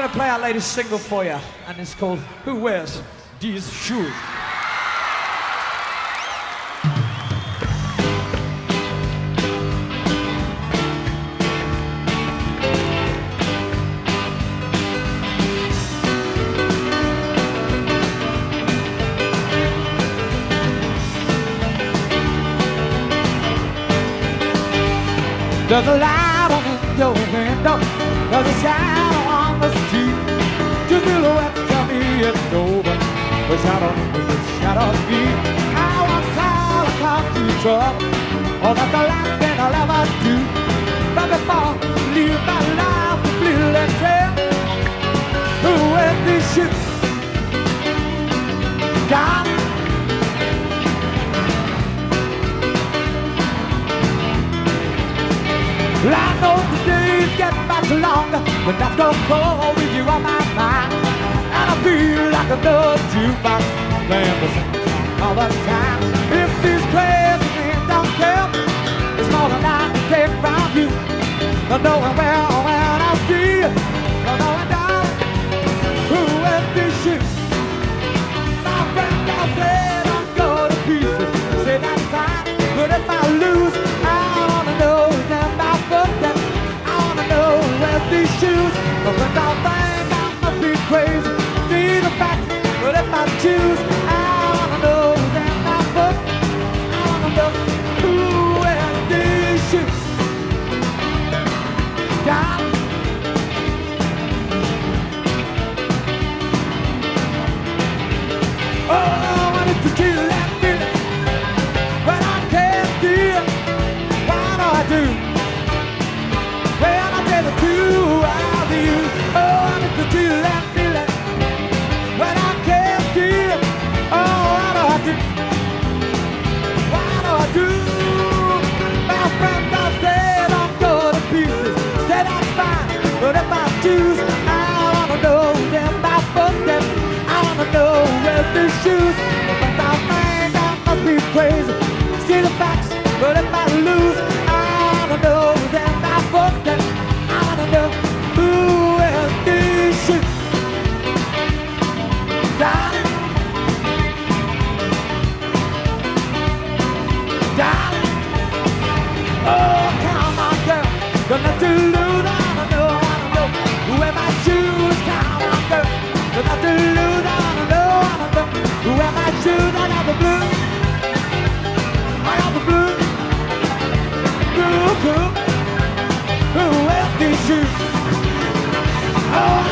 gonna play our latest single for you, and it's called Who Wears These Shoes? There's a light on your window. There's a shadow the shadow of me. I want call a call to trouble. Oh, that's the last thing I'll ever do. But before I leave my life and trail, who wears these shoes? Darling. Well, I know the days get much longer when that's gonna go with you on my mind. And I feel like another jukebox playing the song time. If these crazy men don't care, it's more than I can take from you. Not knowing where or when I'll see. Not knowing, who wears these shoes. My friends all said I'm go to pieces. Say that's fine, but if I lose, I wanna know I wanna know where these all think I must be crazy. See the but if I choose, Kill that feeling, but I can't feel. Why do I do? Shoes? Oh,